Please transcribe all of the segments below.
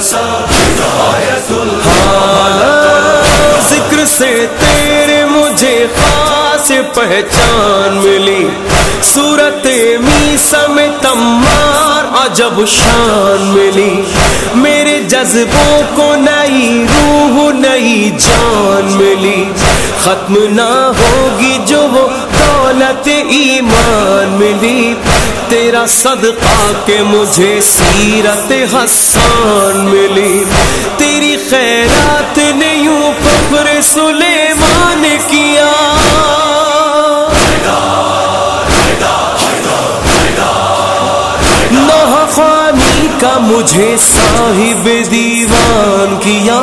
ذکر پہچان ملی۔ صورت می سم تمار عجب شان ملی۔ میرے جذبوں کو نئی روح، نئی جان ملی۔ ختم نہ ہوگی جو وہ دولت ایمان ملی۔ تیرا صدقہ کہ مجھے سیرت حسان ملی۔ تیری خیرات نے یوں فخر سلیمان کا مجھے صاحب دیوان کیا۔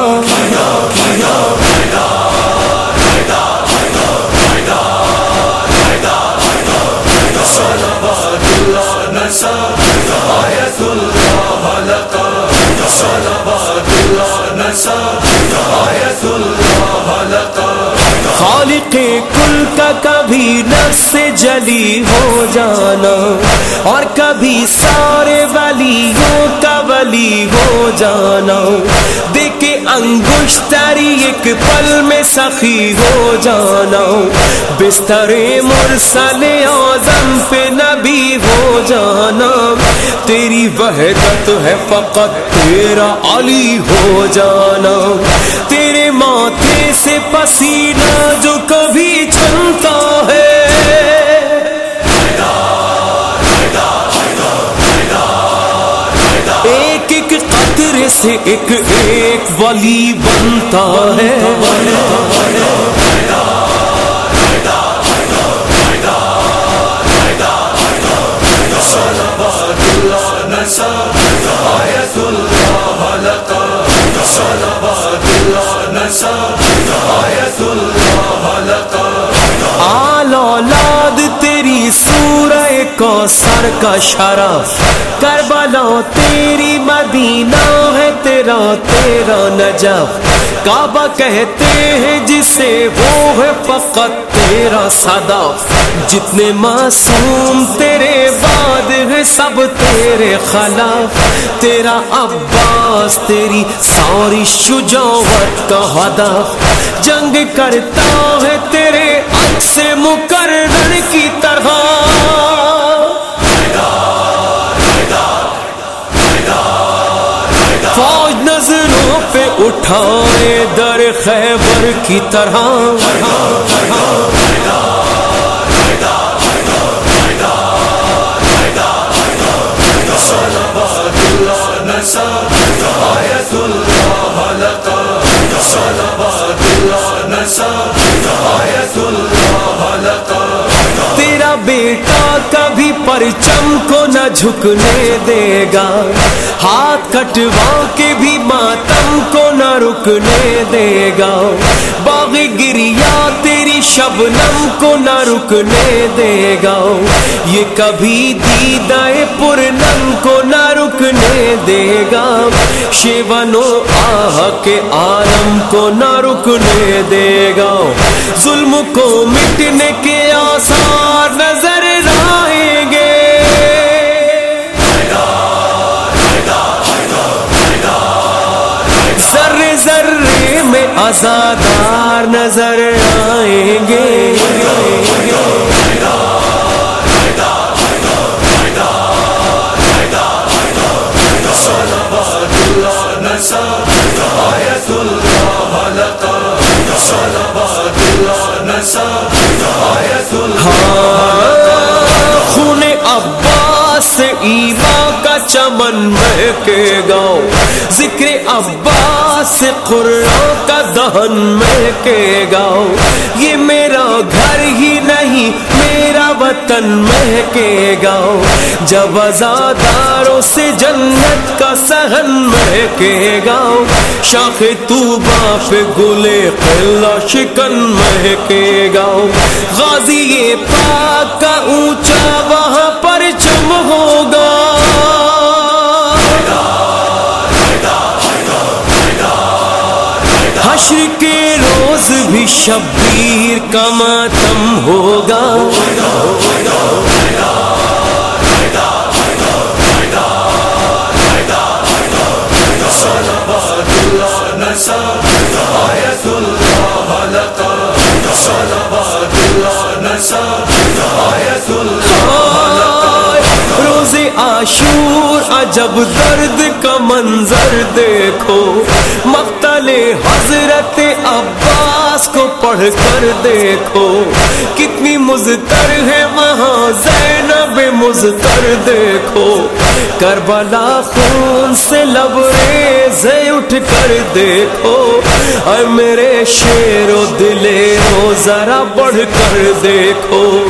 خالق کل کا کبھی نفس سے جلی ہو جانا اور کبھی سارے ہو جانا دیکھے انگشتری ایک پل میں سخی ہو جانا بستر مرسل اعظم پہ نبی ہو جانا تیری وحدت ہے فقط تیرا علی ہو جانا تیرے ماتھے سے پسینہ جو کبھی چلتا ہے سے ایک ایک ولی بنتا ہے۔ آل سر کا شرف، کربلا تیری مدینہ ہے تیرا تیرا نجف۔ کعبہ کہتے ہیں جسے وہ ہے فقط تیرا صدف۔ جتنے معصوم تیرے بعد ہے سب تیرے خلاف۔ تیرا عباس، تیری ساری شجاعت کا ہدف۔ جنگ کرتا ہے تیرے عکس مقرر کی طرح۔ نظروں پہ اٹھائے در خیبر کی طرح۔ تیرا بیٹا پرچم کو نہ جھکنے دے گا۔ ہاتھ کٹوا کے بھی ماتم کو نہ رکنے دے گا۔ باغ گریا تیری شبنم کو نہ رکنے دے گا۔ یہ کبھی دیدائے پورنم کو نہ رکنے دے گا۔ شیونو آہ کے عالم کو نہ رکنے دے گا۔ ظلم کو مٹنے کے آثار میں نظر آئیں گے۔ ایمان کا چمن مہکے گاؤں ذکر عباس سے قرآن کا دہن مہکے گاؤں یہ میرا گھر ہی نہیں، میرا وطن مہکے گا۔ جب ازاداروں سے جنت کا سہن مہکے گا۔ شاخ تو باپ گلے قلعہ شکن مہکے گا۔ غازی پاک کا اونچا وہاں پر چم ہوگا۔ حشر کے روز بھی شبیر کا ماتم ہوگا روز آشور عجب درد کا منظر دیکھو، مقتل حضرت عباس کو پڑھ کر دیکھو۔ کتنی مزتر ہے وہاں زینب مزتر دیکھو۔ کربلا خون سے لبریز اٹھ کر دیکھو۔ اے میرے شیر و دلے ذرا بڑھ کر دیکھو۔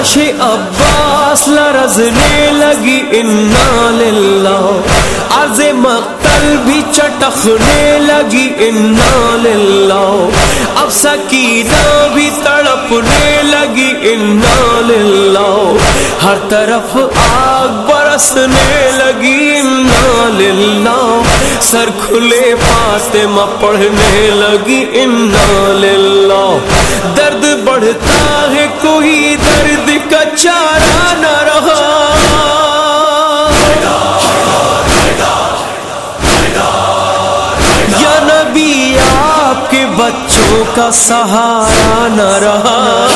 لاش عباس لرزنے لگی، انا للہ عرض مقتل بھی چٹخنے لگی، انا للہ اب سکینہ بھی تڑپنے لگی، انا للہ ہر طرف آگ برسنے لگی، انا للہ سر کھلے فاطمہ پڑھنے لگی، انا للہ درد بڑھتا ہے کوئی درد کا چارہ نہ رہا۔ یا نبی، آپ کے بچوں کا سہارا نہ رہا۔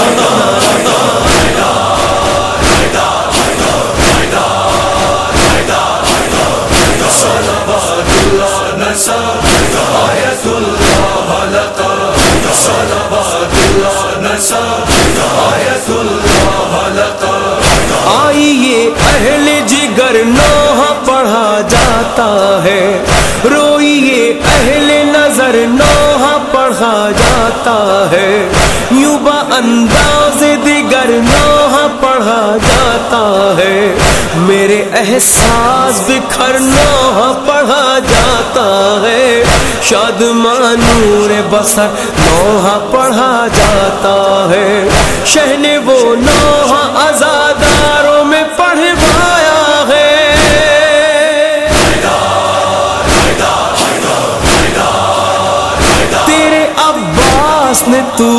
جگر نوح پڑھا جاتا ہے۔ روئیے اہل نظر نوح پڑھا جاتا ہے۔ یوں با انداز دیگر نوح پڑھا جاتا ہے۔ میرے احساس بکھر نوح پڑھا جاتا ہے۔ شاد مانور بسر نوح پڑھا جاتا ہے۔ شہن وہ نوح ازاداروں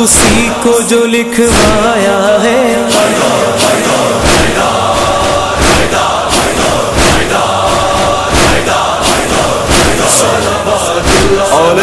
اسی کو جو لکھوایا ہے۔ اور